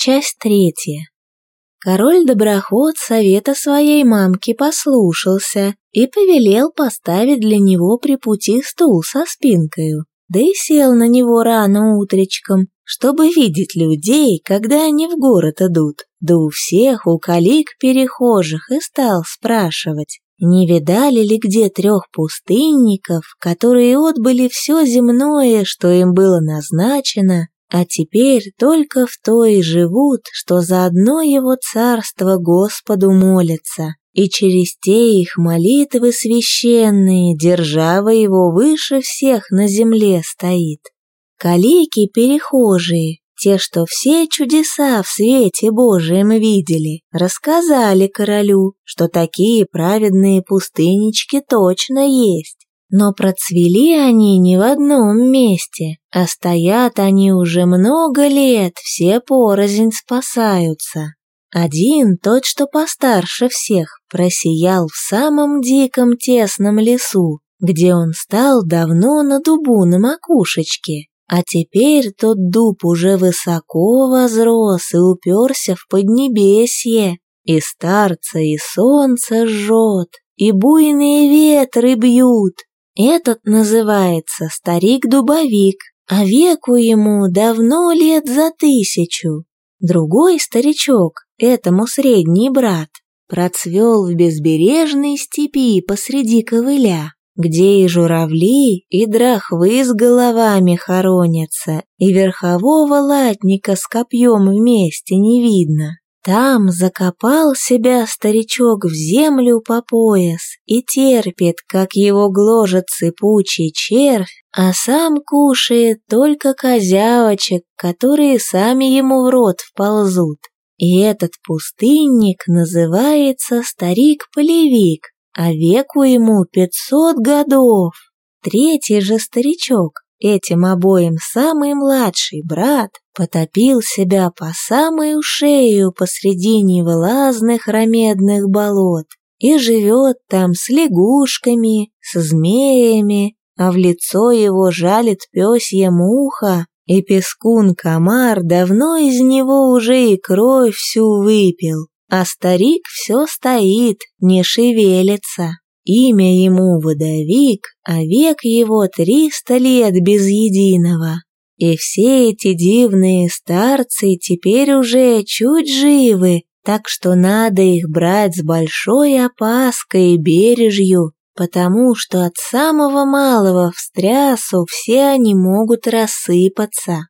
Часть третья. Король Доброход совета своей мамки послушался и повелел поставить для него при пути стул со спинкою, да и сел на него рано утречком, чтобы видеть людей, когда они в город идут, да у всех у калик перехожих и стал спрашивать, не видали ли где трех пустынников, которые отбыли все земное, что им было назначено, а теперь только в то и живут, что за одно его царство Господу молятся, и через те их молитвы священные держава его выше всех на земле стоит. Калики перехожие, те, что все чудеса в свете Божием видели, рассказали королю, что такие праведные пустыннички точно есть. Но процвели они не в одном месте, а стоят они уже много лет, все порознь спасаются. Один, тот, что постарше всех, просиял в самом диком тесном лесу, где он стал давно на дубу на макушечке, а теперь тот дуб уже высоко возрос и уперся в поднебесье, и старца и солнце жжет, и буйные ветры бьют, этот называется старик-дубовик, а веку ему давно лет за тысячу. Другой старичок, этому средний брат, процвел в безбережной степи посреди ковыля, где и журавли, и драхвы с головами хоронятся, и верхового латника с копьем вместе не видно. Там закопал себя старичок в землю по пояс и терпит, как его гложет цепучий червь, а сам кушает только козявочек, которые сами ему в рот вползут. И этот пустынник называется старик-полевик, а веку ему пятьсот годов. Третий же старичок, этим обоим самый младший брат, потопил себя по самую шею посреди невылазных рамедных болот и живет там с лягушками, с змеями, а в лицо его жалит пёсья муха, и пескун-комар давно из него уже и кровь всю выпил, а старик все стоит, не шевелится. Имя ему водовик, а век его триста лет без единого. И все эти дивные старцы теперь уже чуть живы, так что надо их брать с большой опаской и бережью, потому что от самого малого встрясу все они могут рассыпаться.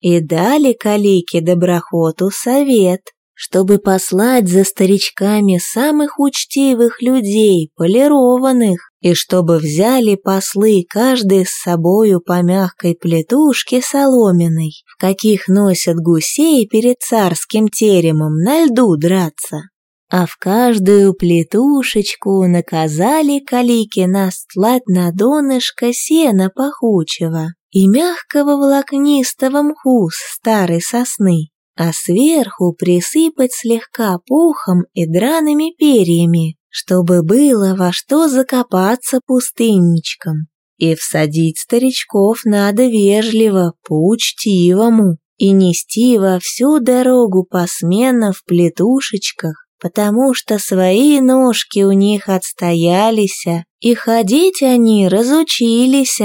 И дали Калике Доброхоту совет, чтобы послать за старичками самых учтивых людей, полированных, и чтобы взяли послы каждый с собою по мягкой плетушке соломенной, в каких носят гусей перед царским теремом на льду драться. А в каждую плетушечку наказали калики настлать на донышко сена пахучего и мягкого волокнистого мху старой сосны, а сверху присыпать слегка пухом и драными перьями, чтобы было во что закопаться пустынничком. И всадить старичков надо вежливо, по-учтивому, и нести во всю дорогу посменно в плетушечках, потому что свои ножки у них отстоялись, и ходить они разучились,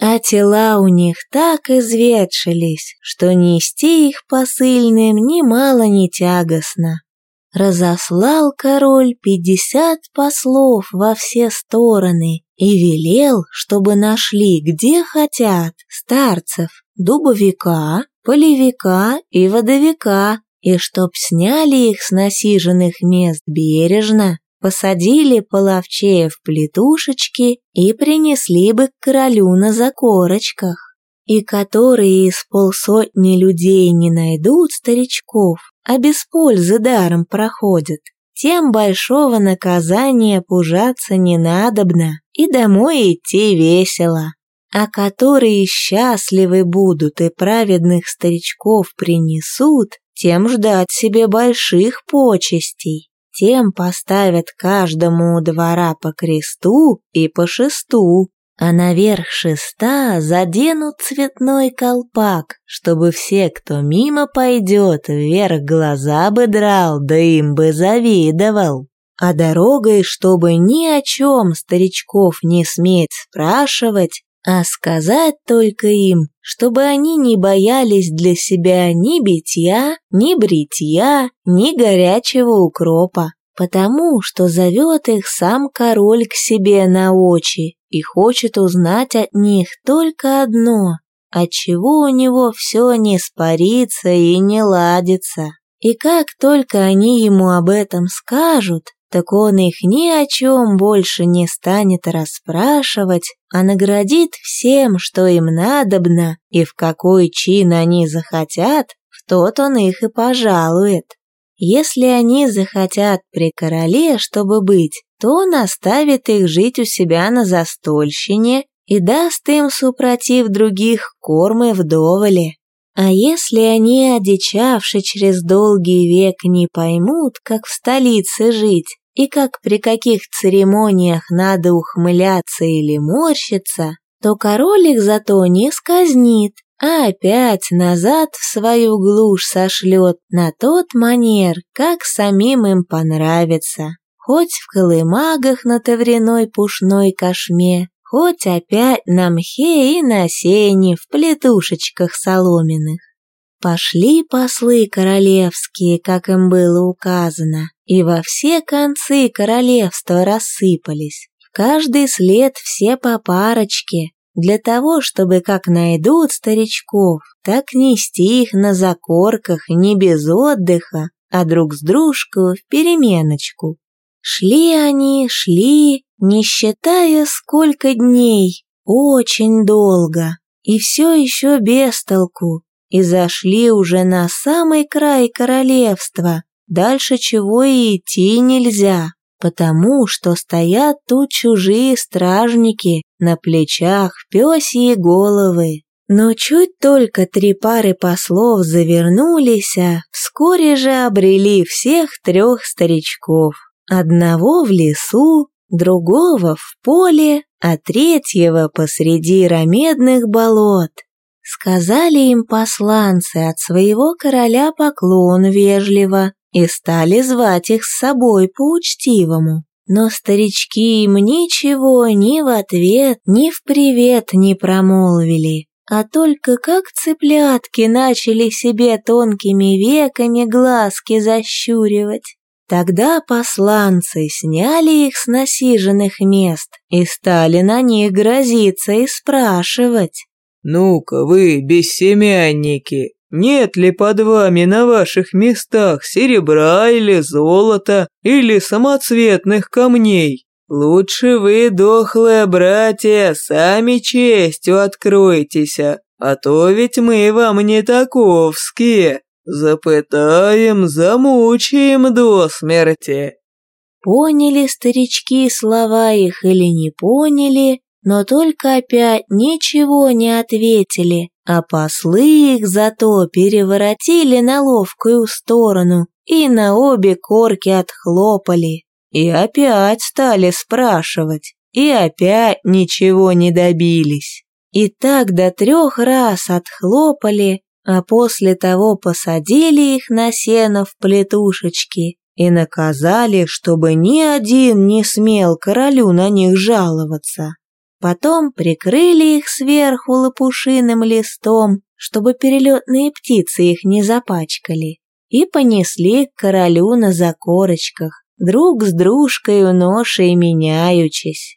а тела у них так изветшились, что нести их посыльным немало не тягостно. Разослал король пятьдесят послов во все стороны и велел, чтобы нашли где хотят старцев, дубовика, полевика и водовика, и чтоб сняли их с насиженных мест бережно, посадили половчея в плетушечки и принесли бы к королю на закорочках. И которые из полсотни людей не найдут старичков, а без пользы даром проходят, тем большого наказания пужаться не надобно и домой идти весело. А которые счастливы будут и праведных старичков принесут, тем ждать себе больших почестей тем поставят каждому у двора по кресту и по шесту, а наверх шеста заденут цветной колпак, чтобы все, кто мимо пойдет, вверх глаза бы драл, да им бы завидовал. А дорогой, чтобы ни о чем старичков не сметь спрашивать, а сказать только им, чтобы они не боялись для себя ни битья, ни бритья, ни горячего укропа, потому что зовет их сам король к себе на очи и хочет узнать от них только одно, отчего у него все не спарится и не ладится. И как только они ему об этом скажут, так он их ни о чем больше не станет расспрашивать, а наградит всем, что им надобно, и в какой чин они захотят, в тот он их и пожалует. Если они захотят при короле, чтобы быть, то он оставит их жить у себя на застольщине и даст им, супротив других, кормы вдоволе. А если они, одичавши через долгий век, не поймут, как в столице жить, и как при каких церемониях надо ухмыляться или морщиться, то король их зато не сказнит, а опять назад в свою глушь сошлет на тот манер, как самим им понравится. Хоть в колымагах на тавреной пушной кошме, хоть опять на мхе и на сене в плетушечках соломенных. Пошли послы королевские, как им было указано, и во все концы королевства рассыпались, в каждый след все по парочке, для того, чтобы как найдут старичков, так нести их на закорках не без отдыха, а друг с дружкой в переменочку. Шли они, шли, не считая сколько дней, очень долго, и все еще без толку, и зашли уже на самый край королевства, дальше чего и идти нельзя, потому что стоят тут чужие стражники, на плечах пёсьи головы. Но чуть только три пары послов завернулись, а вскоре же обрели всех трех старичков. Одного в лесу, другого в поле, а третьего посреди ромедных болот. Сказали им посланцы от своего короля поклон вежливо и стали звать их с собой по-учтивому. Но старички им ничего ни в ответ, ни в привет не промолвили, а только как цыплятки начали себе тонкими веками глазки защуривать. Тогда посланцы сняли их с насиженных мест и стали на них грозиться и спрашивать. «Ну-ка вы, бессемянники, нет ли под вами на ваших местах серебра или золота или самоцветных камней? Лучше вы, дохлые братья, сами честью откройтесь, а то ведь мы вам не таковские. Запытаем, замучаем до смерти». Поняли старички слова их или не поняли, но только опять ничего не ответили, а послы их зато переворотили на ловкую сторону и на обе корки отхлопали. И опять стали спрашивать, и опять ничего не добились. И так до трех раз отхлопали, а после того посадили их на сено в плетушечки и наказали, чтобы ни один не смел королю на них жаловаться. Потом прикрыли их сверху лопушиным листом, чтобы перелетные птицы их не запачкали, и понесли к королю на закорочках, друг с дружкой ношей меняючись.